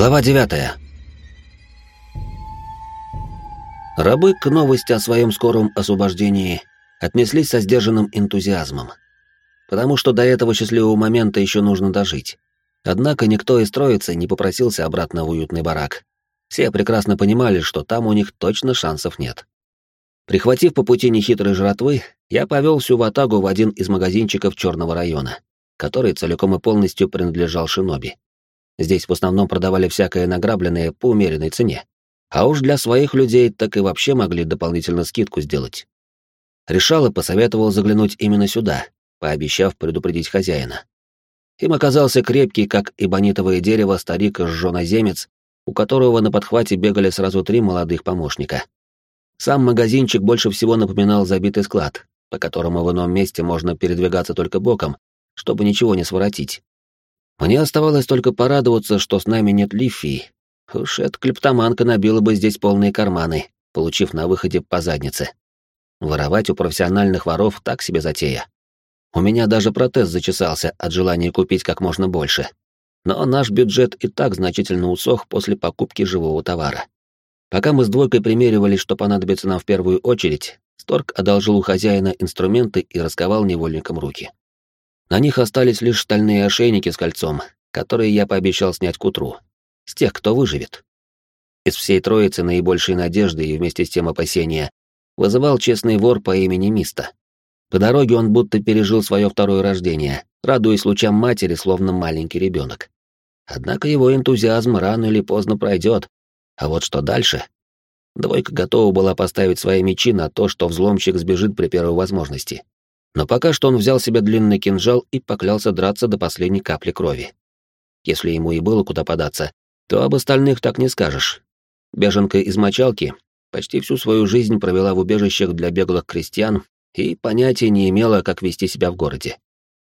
Глава 9. Рабы к новости о своем скором освобождении отнеслись со сдержанным энтузиазмом, потому что до этого счастливого момента еще нужно дожить. Однако никто из троицы не попросился обратно в уютный барак. Все прекрасно понимали, что там у них точно шансов нет. Прихватив по пути нехитрой жратвы, я повел всю ватагу в один из магазинчиков черного района, который целиком и полностью принадлежал Шиноби. Здесь в основном продавали всякое награбленное по умеренной цене. А уж для своих людей так и вообще могли дополнительно скидку сделать. Решал и посоветовал заглянуть именно сюда, пообещав предупредить хозяина. Им оказался крепкий, как эбонитовое дерево, старик-жженоземец, у которого на подхвате бегали сразу три молодых помощника. Сам магазинчик больше всего напоминал забитый склад, по которому в ином месте можно передвигаться только боком, чтобы ничего не своротить. Мне оставалось только порадоваться, что с нами нет Лифии. Уж эта клептоманка набила бы здесь полные карманы, получив на выходе по заднице. Воровать у профессиональных воров так себе затея. У меня даже протез зачесался от желания купить как можно больше. Но наш бюджет и так значительно усох после покупки живого товара. Пока мы с двойкой примеривали, что понадобится нам в первую очередь, Сторг одолжил у хозяина инструменты и расковал невольникам руки. На них остались лишь стальные ошейники с кольцом, которые я пообещал снять к утру. С тех, кто выживет. Из всей троицы наибольшей надежды и вместе с тем опасения вызывал честный вор по имени Миста. По дороге он будто пережил свое второе рождение, радуясь лучам матери, словно маленький ребенок. Однако его энтузиазм рано или поздно пройдет. А вот что дальше? Двойка готова была поставить свои мечи на то, что взломщик сбежит при первой возможности. Но пока что он взял себе длинный кинжал и поклялся драться до последней капли крови. Если ему и было куда податься, то об остальных так не скажешь. Беженка из мочалки почти всю свою жизнь провела в убежищах для беглых крестьян и понятия не имела, как вести себя в городе.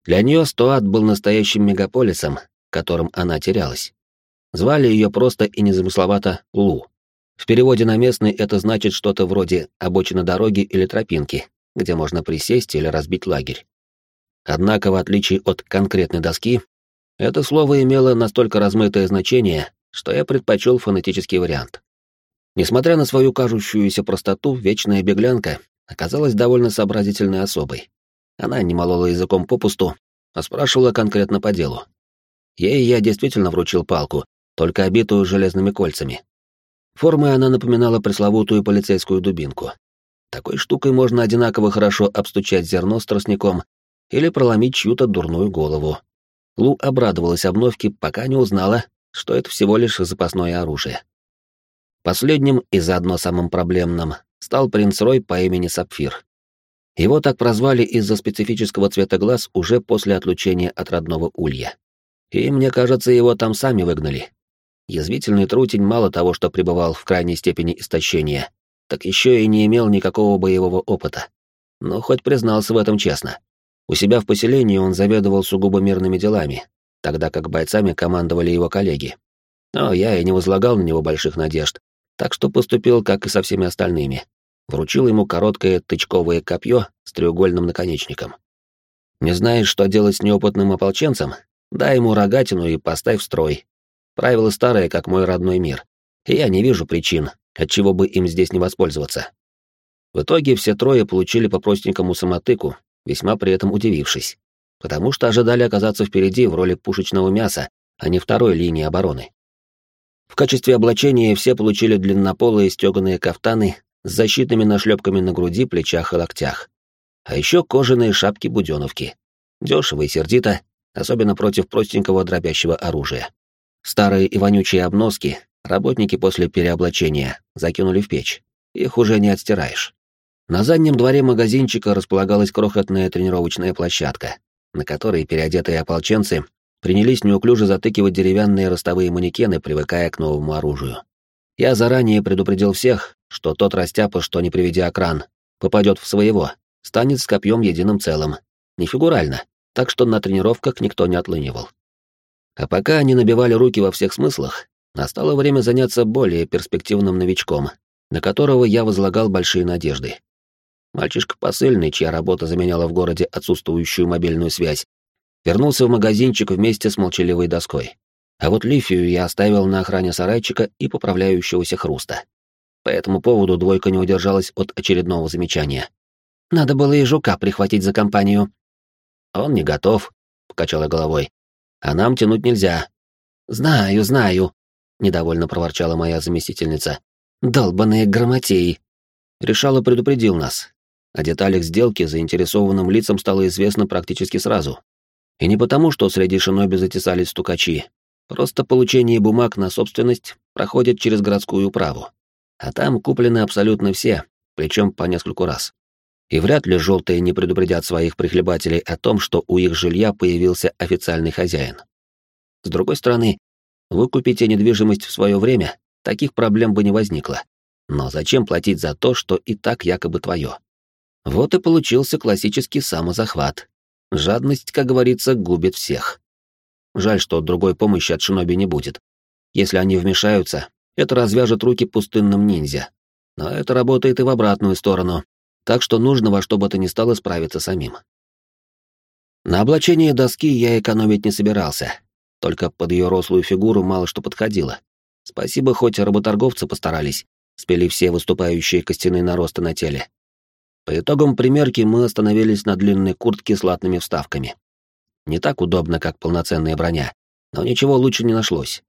Для нее Стоат был настоящим мегаполисом, которым она терялась. Звали ее просто и незамысловато Лу. В переводе на местный это значит что-то вроде обочина дороги или тропинки, где можно присесть или разбить лагерь. Однако, в отличие от конкретной доски, это слово имело настолько размытое значение, что я предпочел фонетический вариант. Несмотря на свою кажущуюся простоту, вечная беглянка оказалась довольно сообразительной особой. Она не молола языком попусту, а спрашивала конкретно по делу. Ей я действительно вручил палку, только обитую железными кольцами. Формой она напоминала пресловутую полицейскую дубинку. Такой штукой можно одинаково хорошо обстучать зерно с тростником или проломить чью-то дурную голову. Лу обрадовалась обновке, пока не узнала, что это всего лишь запасное оружие. Последним и заодно самым проблемным стал принц Рой по имени Сапфир. Его так прозвали из-за специфического цвета глаз уже после отлучения от родного улья. И, мне кажется, его там сами выгнали. Язвительный трутень мало того, что пребывал в крайней степени истощения, так еще и не имел никакого боевого опыта. Но хоть признался в этом честно. У себя в поселении он заведовал сугубо мирными делами, тогда как бойцами командовали его коллеги. Но я и не возлагал на него больших надежд, так что поступил, как и со всеми остальными. Вручил ему короткое тычковое копье с треугольным наконечником. Не знаешь, что делать с неопытным ополченцем? Дай ему рогатину и поставь в строй. Правило старое, как мой родной мир. И я не вижу причин, отчего бы им здесь не воспользоваться. В итоге все трое получили по простенькому самотыку, весьма при этом удивившись, потому что ожидали оказаться впереди в роли пушечного мяса, а не второй линии обороны. В качестве облачения все получили длиннополые стеганые кафтаны с защитными нашлепками на груди, плечах и локтях. А еще кожаные шапки-буденовки. Дешево и сердито, особенно против простенького дробящего оружия. Старые и вонючие обноски работники после переоблачения закинули в печь. Их уже не отстираешь. На заднем дворе магазинчика располагалась крохотная тренировочная площадка, на которой переодетые ополченцы принялись неуклюже затыкивать деревянные ростовые манекены, привыкая к новому оружию. Я заранее предупредил всех, что тот растяпа, что не приведя кран, попадет в своего, станет с копьем единым целым. Не фигурально, так что на тренировках никто не отлынивал. А пока они набивали руки во всех смыслах, Настало время заняться более перспективным новичком, на которого я возлагал большие надежды. Мальчишка посыльный, чья работа заменяла в городе отсутствующую мобильную связь, вернулся в магазинчик вместе с молчаливой доской. а вот Лифию я оставил на охране сарайчика и поправляющегося хруста. По этому поводу двойка не удержалась от очередного замечания. «Надо было и жука прихватить за компанию». «Он не готов», — покачала головой. «А нам тянуть нельзя». «Знаю, знаю», — недовольно проворчала моя заместительница. «Долбаные грамотеи». Решало предупредил нас. О деталях сделки заинтересованным лицам стало известно практически сразу. И не потому, что среди шиноби затесались стукачи. Просто получение бумаг на собственность проходит через городскую управу. А там куплены абсолютно все, причем по нескольку раз. И вряд ли желтые не предупредят своих прихлебателей о том, что у их жилья появился официальный хозяин. С другой стороны, выкупите недвижимость в свое время, таких проблем бы не возникло. Но зачем платить за то, что и так якобы твое? Вот и получился классический самозахват. Жадность, как говорится, губит всех. Жаль, что другой помощи от шиноби не будет. Если они вмешаются, это развяжет руки пустынным ниндзя. Но это работает и в обратную сторону, так что нужно во что бы то ни стало справиться самим. На облачение доски я экономить не собирался, только под ее рослую фигуру мало что подходило. Спасибо, хоть работорговцы постарались, спели все выступающие костяные наросты на теле. По итогам примерки мы остановились на длинной куртке с латными вставками. Не так удобно, как полноценная броня, но ничего лучше не нашлось.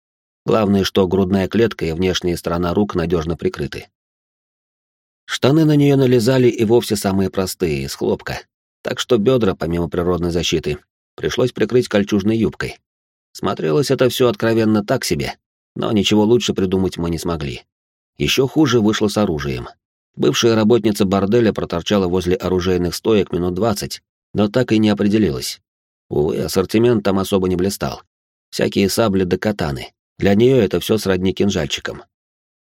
Главное, что грудная клетка и внешняя сторона рук надежно прикрыты. Штаны на нее налезали и вовсе самые простые, из хлопка, так что бедра, помимо природной защиты, пришлось прикрыть кольчужной юбкой. Смотрелось это все откровенно так себе, но ничего лучше придумать мы не смогли. Еще хуже вышло с оружием. Бывшая работница борделя проторчала возле оружейных стоек минут двадцать, но так и не определилась. Увы, ассортимент там особо не блистал. Всякие сабли да катаны. Для нее это все сродни кинжальчикам.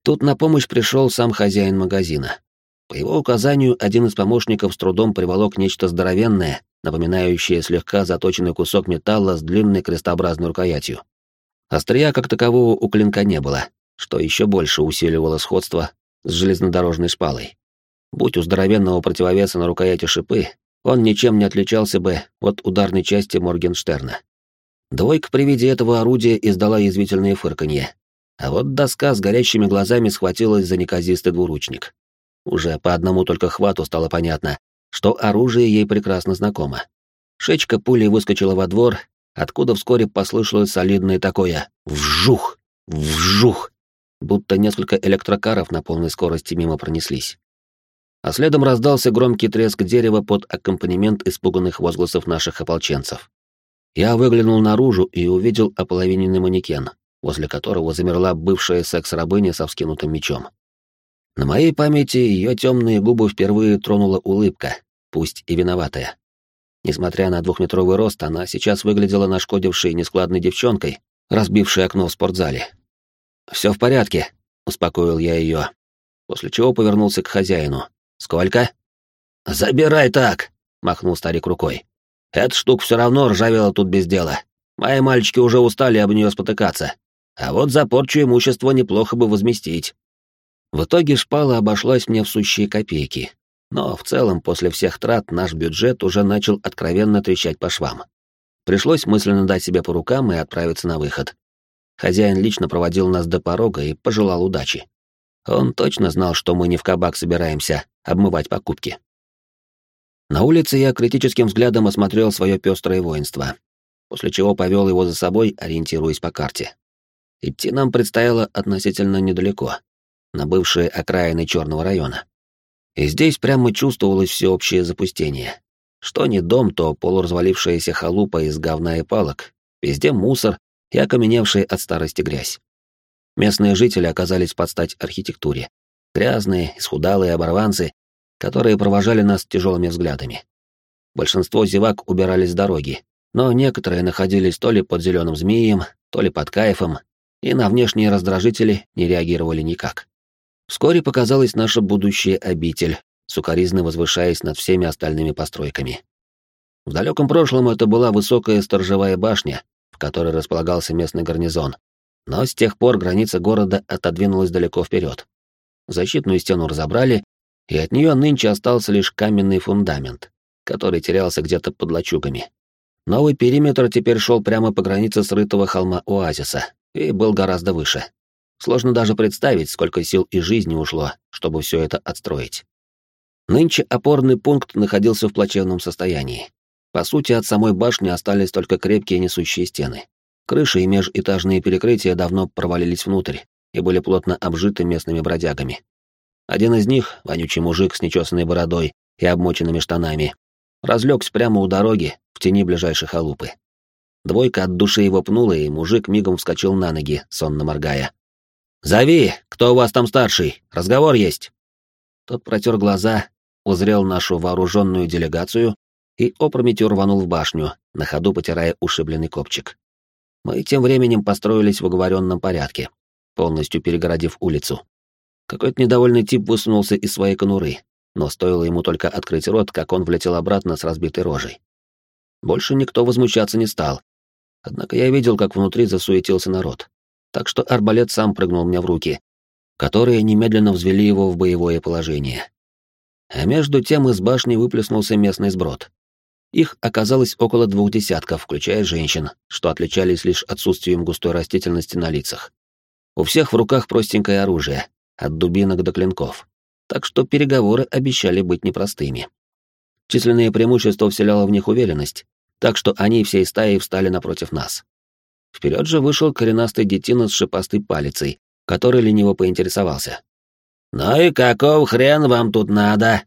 Тут на помощь пришел сам хозяин магазина. По его указанию, один из помощников с трудом приволок нечто здоровенное, напоминающее слегка заточенный кусок металла с длинной крестообразной рукоятью. Острия как такового у клинка не было, что еще больше усиливало сходство с железнодорожной шпалой. Будь у здоровенного противовеса на рукояти шипы, он ничем не отличался бы от ударной части Моргенштерна. Двойка при виде этого орудия издала язвительное фырканье, а вот доска с горящими глазами схватилась за неказистый двуручник. Уже по одному только хвату стало понятно, что оружие ей прекрасно знакомо. Шечка пули выскочила во двор, откуда вскоре послышалось солидное такое «вжух! Вжух!», будто несколько электрокаров на полной скорости мимо пронеслись. А следом раздался громкий треск дерева под аккомпанемент испуганных возгласов наших ополченцев. Я выглянул наружу и увидел ополовиненный манекен, возле которого замерла бывшая секс-рабыня со вскинутым мечом. На моей памяти ее темные губы впервые тронула улыбка, пусть и виноватая. Несмотря на двухметровый рост, она сейчас выглядела нашкодившей нескладной девчонкой, разбившей окно в спортзале, «Все в порядке», — успокоил я ее, после чего повернулся к хозяину. «Сколько?» «Забирай так», — махнул старик рукой. «Эта штука все равно ржавела тут без дела. Мои мальчики уже устали об нее спотыкаться. А вот за порчу имущества неплохо бы возместить». В итоге шпала обошлась мне в сущие копейки, но в целом после всех трат наш бюджет уже начал откровенно трещать по швам. Пришлось мысленно дать себе по рукам и отправиться на выход. Хозяин лично проводил нас до порога и пожелал удачи. Он точно знал, что мы не в кабак собираемся обмывать покупки. На улице я критическим взглядом осмотрел свое пестрое воинство, после чего повел его за собой, ориентируясь по карте. Идти нам предстояло относительно недалеко, на бывшие окраины Черного района. И здесь прямо чувствовалось всеобщее запустение. Что не дом, то полуразвалившаяся халупа из говна и палок, везде мусор, и окаменевшая от старости грязь. Местные жители оказались под стать архитектуре. Грязные, исхудалые оборванцы, которые провожали нас тяжелыми взглядами. Большинство зевак убирались с дороги, но некоторые находились то ли под зеленым змеем, то ли под кайфом, и на внешние раздражители не реагировали никак. Вскоре показалась наша будущая обитель, сукоризно возвышаясь над всеми остальными постройками. В далеком прошлом это была высокая сторожевая башня, в которой располагался местный гарнизон. Но с тех пор граница города отодвинулась далеко вперед. Защитную стену разобрали, и от нее нынче остался лишь каменный фундамент, который терялся где-то под лачугами. Новый периметр теперь шел прямо по границе срытого холма оазиса и был гораздо выше. Сложно даже представить, сколько сил и жизни ушло, чтобы все это отстроить. Нынче опорный пункт находился в плачевном состоянии. По сути, от самой башни остались только крепкие несущие стены. Крыши и межэтажные перекрытия давно провалились внутрь и были плотно обжиты местными бродягами. Один из них, вонючий мужик с нечесанной бородой и обмоченными штанами, разлегся прямо у дороги в тени ближайшей халупы. Двойка от души его пнула, и мужик мигом вскочил на ноги, сонно моргая. «Зови! Кто у вас там старший? Разговор есть!» Тот протер глаза, узрел нашу вооруженную делегацию и опрометью рванул в башню, на ходу потирая ушибленный копчик. Мы тем временем построились в оговоренном порядке, полностью перегородив улицу. Какой-то недовольный тип высунулся из своей конуры, но стоило ему только открыть рот, как он влетел обратно с разбитой рожей. Больше никто возмущаться не стал. Однако я видел, как внутри засуетился народ. Так что арбалет сам прыгнул мне в руки, которые немедленно взвели его в боевое положение. А между тем из башни выплеснулся местный сброд. Их оказалось около двух десятков, включая женщин, что отличались лишь отсутствием густой растительности на лицах. У всех в руках простенькое оружие, от дубинок до клинков. Так что переговоры обещали быть непростыми. Численное преимущество вселяло в них уверенность, так что они всей стаей встали напротив нас. Вперед же вышел коренастый детина с шипастой палицей, который лениво поинтересовался. «Ну и каков хрен вам тут надо?»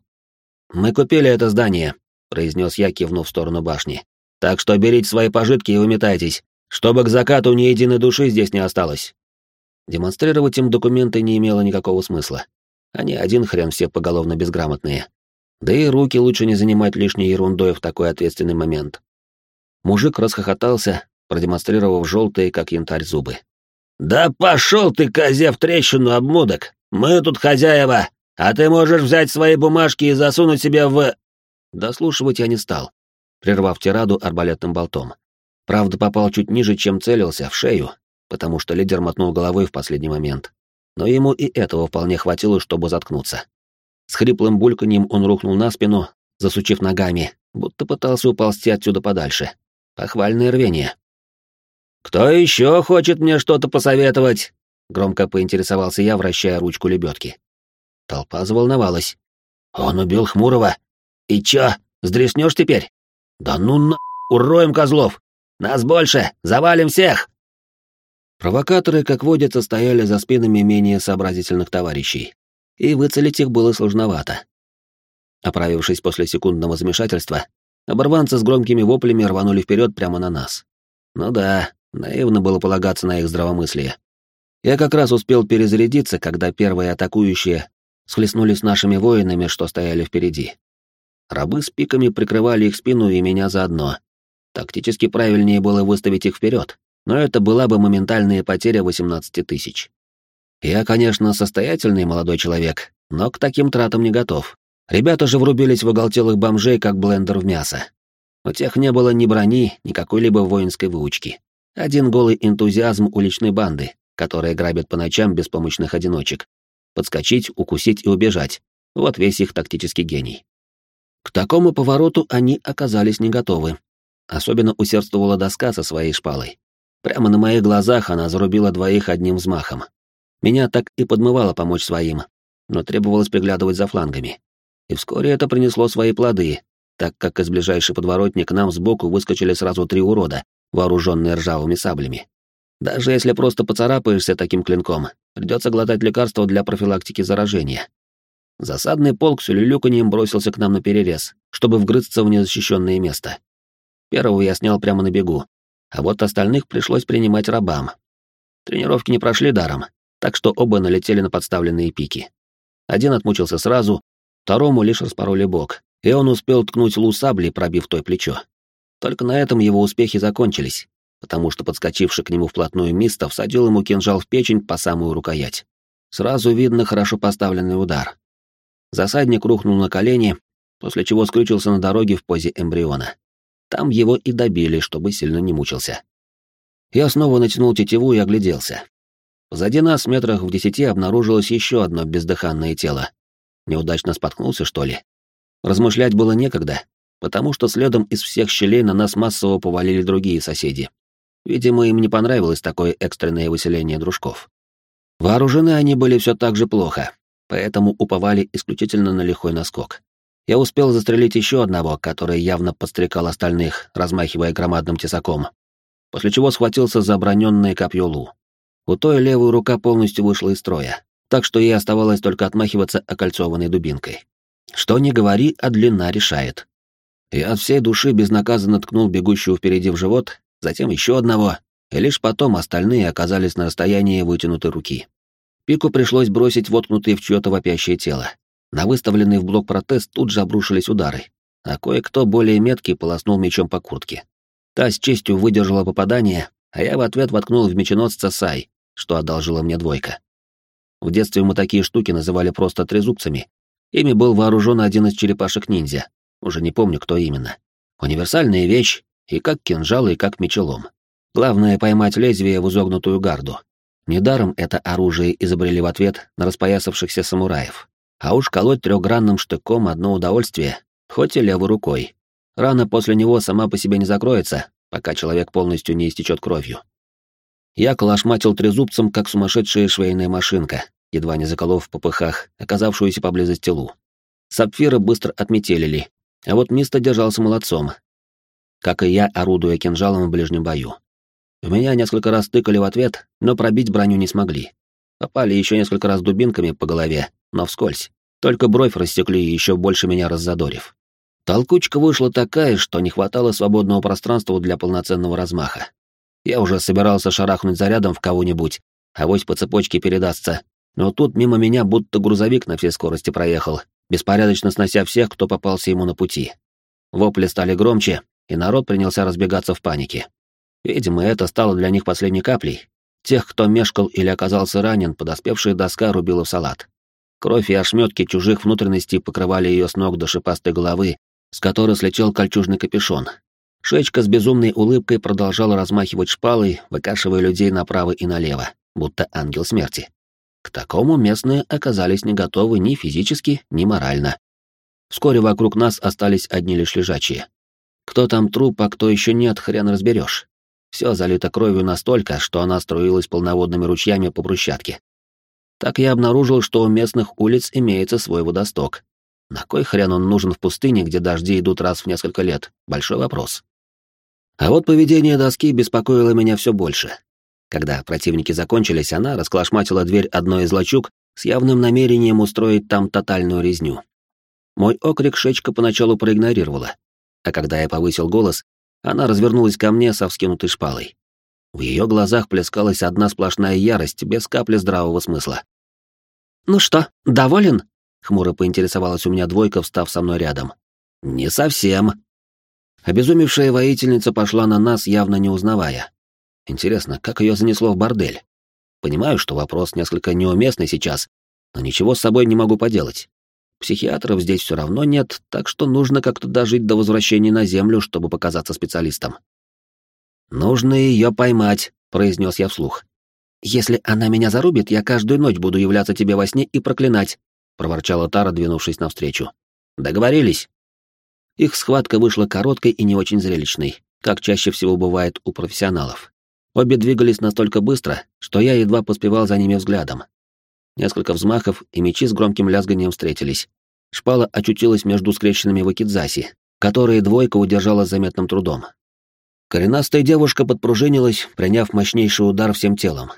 «Мы купили это здание», произнес я, кивнув в сторону башни. Так что берите свои пожитки и уметайтесь, чтобы к закату ни единой души здесь не осталось. Демонстрировать им документы не имело никакого смысла. Они один хрен все поголовно безграмотные. Да и руки лучше не занимать лишней ерундой в такой ответственный момент. Мужик расхохотался, продемонстрировав желтые, как янтарь, зубы. «Да пошел ты, козе, в трещину, обмудок! Мы тут хозяева, а ты можешь взять свои бумажки и засунуть себе в...» Дослушивать я не стал, прервав тираду арбалетным болтом. Правда, попал чуть ниже, чем целился, в шею, потому что лидер мотнул головой в последний момент. Но ему и этого вполне хватило, чтобы заткнуться. С хриплым бульканьем он рухнул на спину, засучив ногами, будто пытался уползти отсюда подальше. Похвальное рвение. «Кто еще хочет мне что-то посоветовать?» — громко поинтересовался я, вращая ручку лебедки. Толпа заволновалась. «Он убил Хмурого!» «И чё, сдреснёшь теперь?» «Да ну на... Уроем козлов! Нас больше! Завалим всех!» Провокаторы, как водится, стояли за спинами менее сообразительных товарищей, и выцелить их было сложновато. Оправившись после секундного замешательства, оборванцы с громкими воплями рванули вперед прямо на нас. Ну да, наивно было полагаться на их здравомыслие. Я как раз успел перезарядиться, когда первые атакующие схлестнулись с нашими воинами, что стояли впереди. Рабы с пиками прикрывали их спину и меня заодно. Тактически правильнее было выставить их вперед, но это была бы моментальная потеря 18 тысяч. Я, конечно, состоятельный молодой человек, но к таким тратам не готов. Ребята же врубились в оголтелых бомжей, как блендер в мясо. У тех не было ни брони, ни какой-либо воинской выучки. Один голый энтузиазм уличной банды, которая грабит по ночам беспомощных одиночек. Подскочить, укусить и убежать. Вот весь их тактический гений. К такому повороту они оказались не готовы. Особенно усердствовала доска со своей шпалой. Прямо на моих глазах она зарубила двоих одним взмахом. Меня так и подмывало помочь своим, но требовалось приглядывать за флангами. И вскоре это принесло свои плоды, так как из ближайшей подворотни к нам сбоку выскочили сразу три урода, вооруженные ржавыми саблями. Даже если просто поцарапаешься таким клинком, придется глотать лекарство для профилактики заражения. Засадный полк с улюлюканьем бросился к нам на перерез, чтобы вгрызться в незащищенное место. Первого я снял прямо на бегу, а вот остальных пришлось принимать рабам. Тренировки не прошли даром, так что оба налетели на подставленные пики. Один отмучился сразу, второму лишь распороли бок, и он успел ткнуть лу сабли, пробив той плечо. Только на этом его успехи закончились, потому что подскочивший к нему вплотную Миста всадил ему кинжал в печень по самую рукоять. Сразу видно хорошо поставленный удар. Засадник рухнул на колени, после чего скрючился на дороге в позе эмбриона. Там его и добили, чтобы сильно не мучился. Я снова натянул тетиву и огляделся. Позади нас, метрах в десяти, обнаружилось еще одно бездыханное тело. Неудачно споткнулся, что ли? Размышлять было некогда. Потому что следом из всех щелей на нас массово повалили другие соседи. Видимо, им не понравилось такое экстренное выселение дружков. Вооружены они были все так же плохо, поэтому уповали исключительно на лихой наскок. Я успел застрелить еще одного, который явно подстрекал остальных, размахивая громадным тесаком, после чего схватился за оброненное копье Лу. У той левая рука полностью вышла из строя, так что ей оставалось только отмахиваться окольцованной дубинкой. Что ни говори, а длина решает. Я от всей души безнаказанно ткнул бегущего впереди в живот, затем еще одного, и лишь потом остальные оказались на расстоянии вытянутой руки. Пику пришлось бросить воткнутые в чье-то вопящее тело. На выставленный в блок протез тут же обрушились удары, а кое-кто более меткий полоснул мечом по куртке. Та с честью выдержала попадание, а я в ответ воткнул в меченосца Сай, что одолжила мне двойка. В детстве мы такие штуки называли просто трезубцами. Ими был вооружен один из черепашек-ниндзя, уже не помню, кто именно. Универсальная вещь, и как кинжал, и как мечелом. Главное — поймать лезвие в изогнутую гарду. Недаром это оружие изобрели в ответ на распоясавшихся самураев. А уж колоть трехгранным штыком одно удовольствие, хоть и левой рукой. Рана после него сама по себе не закроется, пока человек полностью не истечет кровью. Я колошматил трезубцем, как сумасшедшая швейная машинка, едва не заколов в попыхах, оказавшуюся поблизости Лу. Сапфиры быстро отметелили, а вот Миста держался молодцом, как и я, орудуя кинжалом в ближнем бою. В меня несколько раз тыкали в ответ, но пробить броню не смогли. Попали еще несколько раз дубинками по голове, но вскользь. Только бровь рассекли, еще больше меня раззадорив. Толкучка вышла такая, что не хватало свободного пространства для полноценного размаха. Я уже собирался шарахнуть зарядом в кого-нибудь, а вось по цепочке передастся. Но тут мимо меня будто грузовик на всей скорости проехал, беспорядочно снося всех, кто попался ему на пути. Вопли стали громче, и народ принялся разбегаться в панике. Видимо, это стало для них последней каплей, Тех, кто мешкал или оказался ранен, подоспевшая доска рубила в салат. Кровь и ошметки чужих внутренностей покрывали ее с ног до шипастой головы, с которой слетел кольчужный капюшон. Шечка с безумной улыбкой продолжала размахивать шпалой, выкашивая людей направо и налево, будто ангел смерти. К такому местные оказались не готовы ни физически, ни морально. Вскоре вокруг нас остались одни лишь лежачие. Кто там труп, а кто еще нет, хрен разберешь. Все залито кровью настолько, что она струилась полноводными ручьями по брусчатке. Так я обнаружил, что у местных улиц имеется свой водосток. На кой хрен он нужен в пустыне, где дожди идут раз в несколько лет? Большой вопрос. А вот поведение доски беспокоило меня все больше. Когда противники закончились, она расклашматила дверь одной из лачуг с явным намерением устроить там тотальную резню. Мой окрик Шечка поначалу проигнорировала, а когда я повысил голос, она развернулась ко мне со вскинутой шпалой. В ее глазах плескалась одна сплошная ярость, без капли здравого смысла. «Ну что, доволен?» — хмуро поинтересовалась у меня двойка, встав со мной рядом. «Не совсем». Обезумевшая воительница пошла на нас, явно не узнавая. Интересно, как ее занесло в бордель? Понимаю, что вопрос несколько неуместный сейчас, но ничего с собой не могу поделать. Психиатров здесь все равно нет, так что нужно как-то дожить до возвращения на Землю, чтобы показаться специалистом. «Нужно ее поймать», — произнес я вслух. «Если она меня зарубит, я каждую ночь буду являться тебе во сне и проклинать», — проворчала Тара, двинувшись навстречу. «Договорились». Их схватка вышла короткой и не очень зрелищной, как чаще всего бывает у профессионалов. Обе двигались настолько быстро, что я едва поспевал за ними взглядом, Несколько взмахов, и мечи с громким лязганием встретились. Шпала очутилась между скрещенными вакидзаси, которые двойка удержала заметным трудом. Коренастая девушка подпружинилась, приняв мощнейший удар всем телом.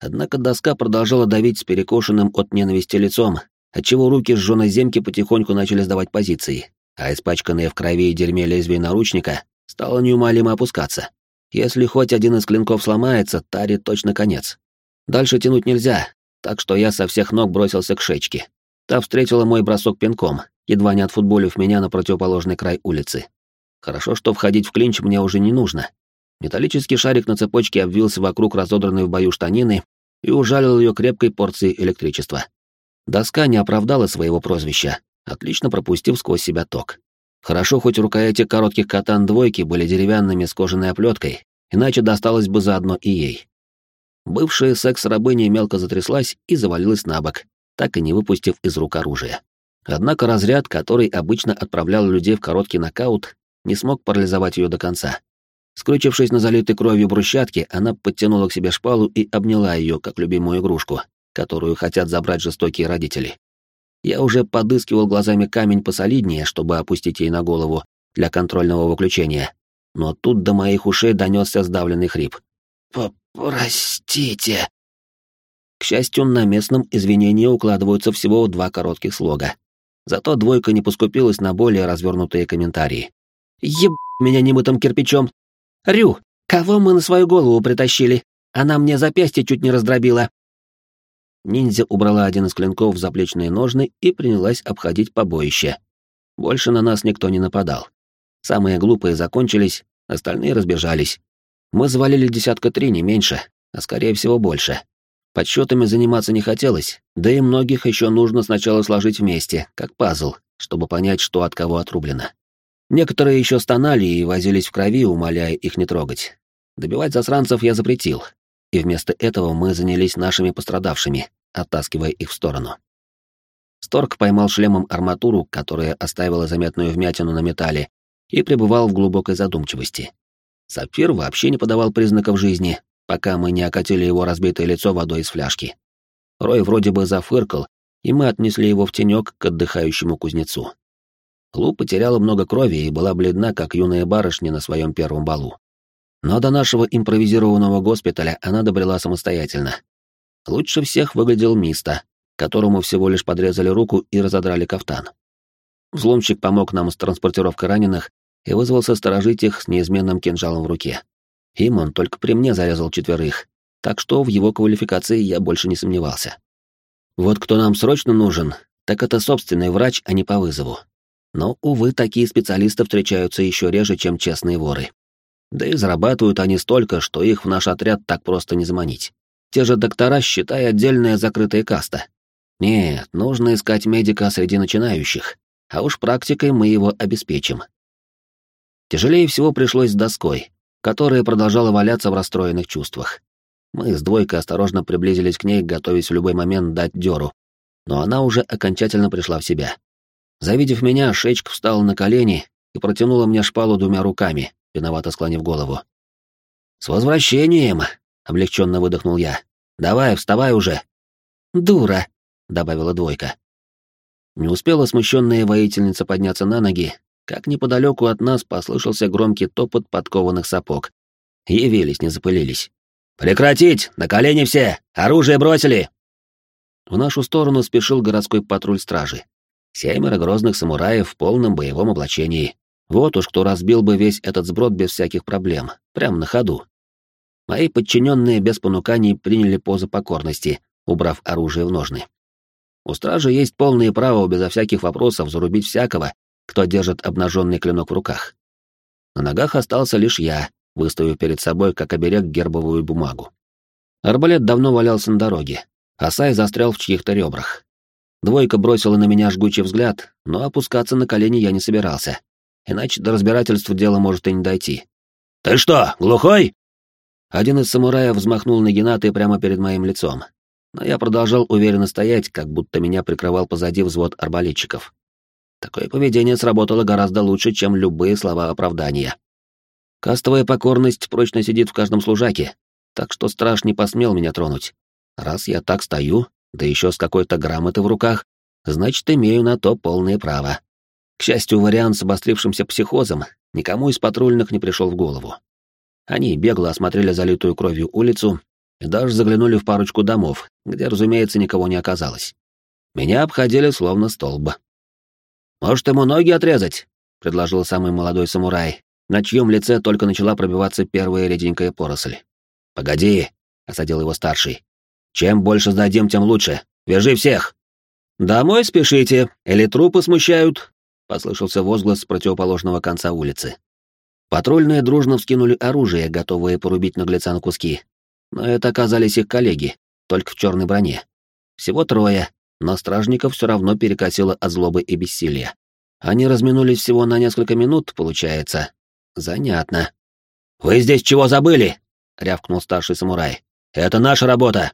Однако доска продолжала давить с перекошенным от ненависти лицом, отчего руки сжёной земки потихоньку начали сдавать позиции, а испачканные в крови и дерьме лезвие наручника стало неумолимо опускаться. Если хоть один из клинков сломается, Таре точно конец. Дальше тянуть нельзя, так что я со всех ног бросился к шечке. Та встретила мой бросок пинком, едва не отфутболив меня на противоположный край улицы. Хорошо, что входить в клинч мне уже не нужно. Металлический шарик на цепочке обвился вокруг разодранной в бою штанины и ужалил ее крепкой порцией электричества. Доска не оправдала своего прозвища, отлично пропустив сквозь себя ток. Хорошо, хоть рукояти коротких катан двойки были деревянными с кожаной оплеткой, иначе досталось бы заодно и ей. Бывшая секс-рабыня мелко затряслась и завалилась на бок, так и не выпустив из рук оружие. Однако разряд, который обычно отправлял людей в короткий нокаут, не смог парализовать ее до конца. Скрючившись на залитой кровью брусчатке, она подтянула к себе шпалу и обняла ее, как любимую игрушку, которую хотят забрать жестокие родители. Я уже подыскивал глазами камень посолиднее, чтобы опустить ей на голову для контрольного выключения. Но тут до моих ушей донесся сдавленный хрип. «Простите». К счастью, на местном извинения укладываются всего два коротких слога. Зато двойка не поскупилась на более развернутые комментарии. «Еб меня немытым кирпичом! Рю, кого мы на свою голову притащили? Она мне запястье чуть не раздробила. Ниндзя убрала один из клинков в заплечные ножны и принялась обходить побоище. Больше на нас никто не нападал. Самые глупые закончились, остальные разбежались. Мы завалили десятка три, не меньше, а скорее всего больше. Подсчетами заниматься не хотелось, да и многих еще нужно сначала сложить вместе, как пазл, чтобы понять, что от кого отрублено. Некоторые еще стонали и возились в крови, умоляя их не трогать. Добивать засранцев я запретил, и вместо этого мы занялись нашими пострадавшими, оттаскивая их в сторону. Сторг поймал шлемом арматуру, которая оставила заметную вмятину на металле, и пребывал в глубокой задумчивости. Сапфир вообще не подавал признаков жизни, пока мы не окатили его разбитое лицо водой из фляжки. Рой вроде бы зафыркал, и мы отнесли его в тенек к отдыхающему кузнецу. Лу потеряла много крови и была бледна, как юная барышня на своем первом балу. Но до нашего импровизированного госпиталя она добрела самостоятельно. Лучше всех выглядел Миста, которому всего лишь подрезали руку и разодрали кафтан. Взломщик помог нам с транспортировкой раненых и вызвался сторожить их с неизменным кинжалом в руке. Им он только при мне зарезал четверых, так что в его квалификации я больше не сомневался. Вот кто нам срочно нужен, так это собственный врач, а не по вызову. Но, увы, такие специалисты встречаются еще реже, чем честные воры. Да и зарабатывают они столько, что их в наш отряд так просто не заманить. Те же доктора, считай, отдельная закрытая каста. Нет, нужно искать медика среди начинающих, а уж практикой мы его обеспечим. Тяжелее всего пришлось с доской, которая продолжала валяться в расстроенных чувствах. Мы с двойкой осторожно приблизились к ней, готовясь в любой момент дать дёру, но она уже окончательно пришла в себя. Завидев меня, Шечка встала на колени и протянула мне шпалу двумя руками, виновато склонив голову. «С возвращением!» — облегченно выдохнул я. «Давай, вставай уже!» «Дура!» — добавила двойка. Не успела смущенная воительница подняться на ноги, как неподалеку от нас послышался громкий топот подкованных сапог. Явились, не запылились. «Прекратить! На колени все! Оружие бросили!» В нашу сторону спешил городской патруль стражи. Семеро грозных самураев в полном боевом облачении. Вот уж кто разбил бы весь этот сброд без всяких проблем, прямо на ходу. Мои подчиненные без понуканий приняли позу покорности, убрав оружие в ножны. У стражи есть полное право безо всяких вопросов зарубить всякого, кто держит обнаженный клинок в руках. На ногах остался лишь я, выставив перед собой как оберег гербовую бумагу. Арбалет давно валялся на дороге, а Сай застрял в чьих-то ребрах. Двойка бросила на меня жгучий взгляд, но опускаться на колени я не собирался иначе до разбирательства дело может и не дойти. «Ты что, глухой?» Один из самураев взмахнул на Геннаты прямо перед моим лицом, но я продолжал уверенно стоять, как будто меня прикрывал позади взвод арбалетчиков. Такое поведение сработало гораздо лучше, чем любые слова оправдания. Кастовая покорность прочно сидит в каждом служаке, так что страж не посмел меня тронуть. Раз я так стою, да еще с какой-то грамотой в руках, значит, имею на то полное право. К счастью, вариант с обострившимся психозом никому из патрульных не пришел в голову. Они бегло осмотрели залитую кровью улицу и даже заглянули в парочку домов, где, разумеется, никого не оказалось. Меня обходили словно столб. «Может, ему ноги отрезать?» — предложил самый молодой самурай, на чьем лице только начала пробиваться первая реденькая поросль. «Погоди», — осадил его старший. «Чем больше сдадим, тем лучше. Вяжи всех!» «Домой спешите, или трупы смущают?» Послышался возглас с противоположного конца улицы. Патрульные дружно вскинули оружие, готовые порубить наглеца на куски. Но это оказались их коллеги, только в черной броне. Всего трое, но стражников все равно перекосило от злобы и бессилия. Они разминулись всего на несколько минут, получается. Занятно. «Вы здесь чего забыли?» — рявкнул старший самурай. «Это наша работа!»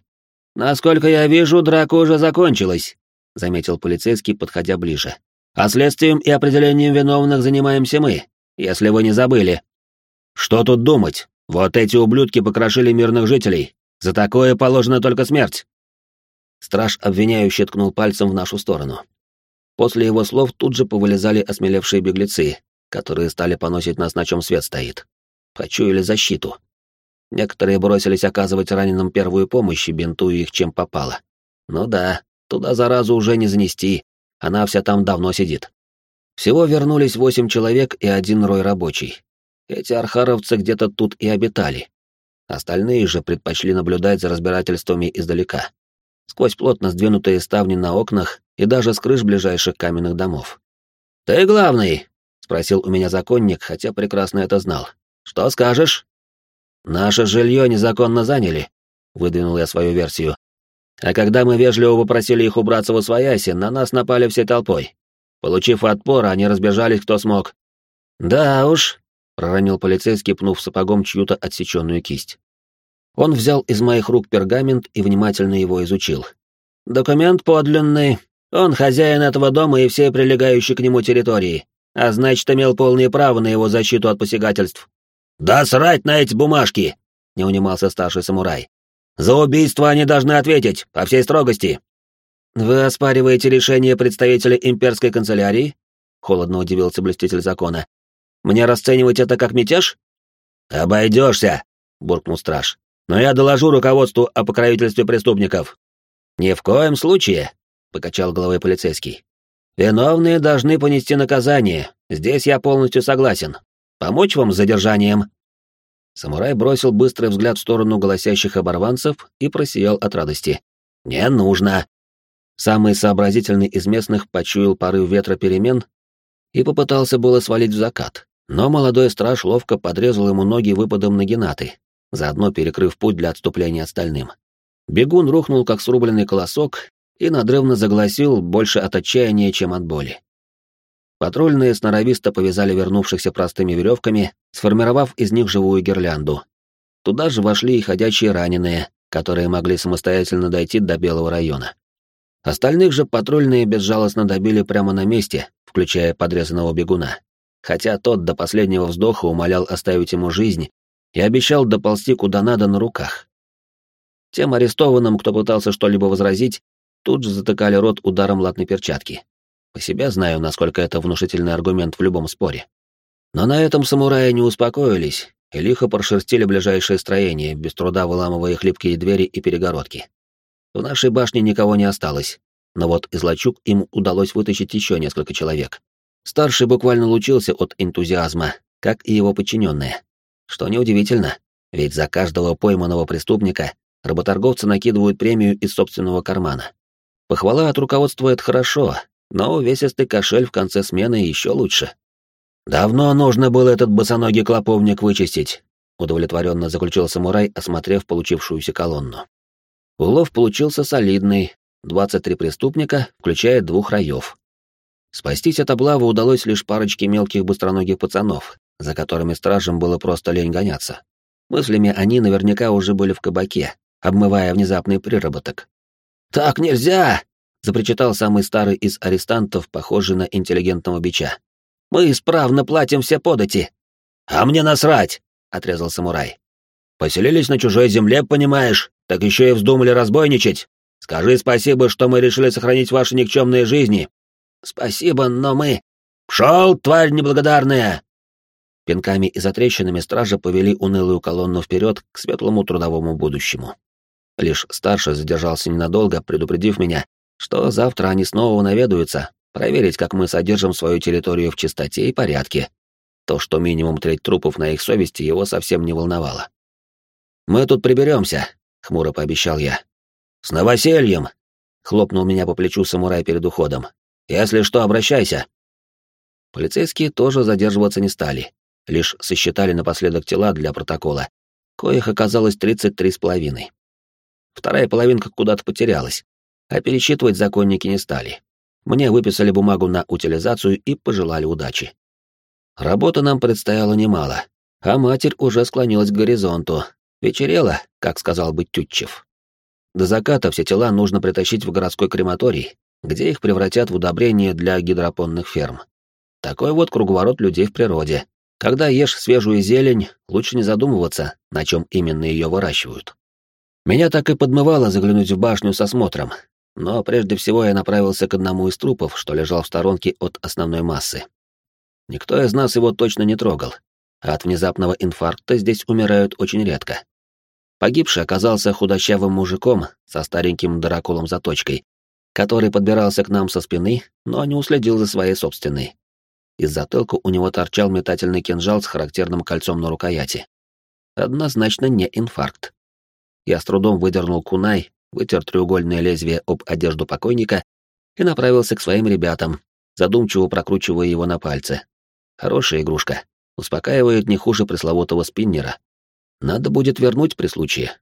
«Насколько я вижу, драка уже закончилась», заметил полицейский, подходя ближе. «А следствием и определением виновных занимаемся мы, если вы не забыли». «Что тут думать? Вот эти ублюдки покрошили мирных жителей. За такое положена только смерть». Страж обвиняющий ткнул пальцем в нашу сторону. После его слов тут же повылезали осмелевшие беглецы, которые стали поносить нас, на чем свет стоит. Почуяли защиту. Некоторые бросились оказывать раненым первую помощь и бинтуя их чем попало. Ну да, туда заразу уже не занести, она вся там давно сидит. Всего вернулись восемь человек и один рой рабочий. Эти архаровцы где-то тут и обитали. Остальные же предпочли наблюдать за разбирательствами издалека. Сквозь плотно сдвинутые ставни на окнах и даже с крыш ближайших каменных домов. «Ты главный?» — спросил у меня законник, хотя прекрасно это знал. «Что скажешь?» «Наше жилье незаконно заняли», — выдвинул я свою версию. «А когда мы вежливо попросили их убраться во свояси, на нас напали всей толпой. Получив отпор, они разбежались кто смог». «Да уж», — проронил полицейский, пнув сапогом чью-то отсеченную кисть. Он взял из моих рук пергамент и внимательно его изучил. «Документ подлинный. Он хозяин этого дома и всей прилегающей к нему территории, а значит, имел полные права на его защиту от посягательств. «Да срать на эти бумажки!» — не унимался старший самурай. «За убийство они должны ответить, по всей строгости!» «Вы оспариваете решение представителя имперской канцелярии?» — холодно удивился блеститель закона. «Мне расценивать это как мятеж?» «Обойдешься!» — буркнул страж. «Но я доложу руководству о покровительстве преступников». «Ни в коем случае!» — покачал головой полицейский. «Виновные должны понести наказание. Здесь я полностью согласен. Помочь вам с задержанием?» Самурай бросил быстрый взгляд в сторону голосящих оборванцев и просиял от радости. «Не нужно!» Самый сообразительный из местных почуял порыв ветра перемен и попытался было свалить в закат, но молодой страж ловко подрезал ему ноги выпадом на генаты, заодно перекрыв путь для отступления остальным. Бегун рухнул, как срубленный колосок, и надрывно загласил больше от отчаяния, чем от боли. Патрульные сноровисто повязали вернувшихся простыми веревками, сформировав из них живую гирлянду. Туда же вошли и ходячие раненые, которые могли самостоятельно дойти до Белого района. Остальных же патрульные безжалостно добили прямо на месте, включая подрезанного бегуна. Хотя тот до последнего вздоха умолял оставить ему жизнь и обещал доползти куда надо на руках. Тем арестованным, кто пытался что-либо возразить, тут же затыкали рот ударом латной перчатки. По себе знаю, насколько это внушительный аргумент в любом споре. Но на этом самураи не успокоились и лихо прошерстили ближайшее строение, без труда выламывая хлипкие двери и перегородки. В нашей башне никого не осталось, но вот из лачуг им удалось вытащить еще несколько человек. Старший буквально лучился от энтузиазма, как и его подчиненные. Что неудивительно, ведь за каждого пойманного преступника работорговцы накидывают премию из собственного кармана. Похвала от руководства — это хорошо, но увесистый кошель в конце смены еще лучше. «Давно нужно было этот босоногий клоповник вычистить», — удовлетворенно заключил самурай, осмотрев получившуюся колонну. Улов получился солидный, 23 преступника, включая двух раев. Спастись от облавы удалось лишь парочке мелких быстроногих пацанов, за которыми стражем было просто лень гоняться. Мыслями они наверняка уже были в кабаке, обмывая внезапный приработок. «Так нельзя!» — запричитал самый старый из арестантов, похожий на интеллигентного бича. «Мы исправно платим все подати». «А мне насрать!» — отрезал самурай. «Поселились на чужой земле, понимаешь, так еще и вздумали разбойничать. Скажи спасибо, что мы решили сохранить ваши никчемные жизни». «Спасибо, но мы...» «Пшел, тварь неблагодарная!» Пинками и затрещинами стража повели унылую колонну вперед к светлому трудовому будущему. Лишь старший задержался ненадолго, предупредив меня, что завтра они снова наведаются, проверить, как мы содержим свою территорию в чистоте и порядке. То, что минимум треть трупов на их совести, его совсем не волновало. «Мы тут приберемся», — хмуро пообещал я. «С новосельем!» — хлопнул меня по плечу самурай перед уходом. «Если что, обращайся». Полицейские тоже задерживаться не стали, лишь сосчитали напоследок тела для протокола, коих оказалось тридцать три с половиной. Вторая половинка куда-то потерялась, а пересчитывать законники не стали. Мне выписали бумагу на утилизацию и пожелали удачи. Работы нам предстояло немало, а матерь уже склонилась к горизонту. Вечерело, как сказал бы Тютчев. До заката все тела нужно притащить в городской крематорий, где их превратят в удобрение для гидропонных ферм. Такой вот круговорот людей в природе. Когда ешь свежую зелень, лучше не задумываться, на чем именно ее выращивают. Меня так и подмывало заглянуть в башню с осмотром, но прежде всего я направился к одному из трупов, что лежал в сторонке от основной массы. Никто из нас его точно не трогал, а от внезапного инфаркта здесь умирают очень редко. Погибший оказался худощавым мужиком со стареньким дракулом-заточкой, который подбирался к нам со спины, но не уследил за своей собственной. Из затылка у него торчал метательный кинжал с характерным кольцом на рукояти. Однозначно не инфаркт. Я с трудом выдернул кунай, вытер треугольное лезвие об одежду покойника и направился к своим ребятам, задумчиво прокручивая его на пальце. Хорошая игрушка. Успокаивает не хуже пресловутого спиннера. Надо будет вернуть при случае,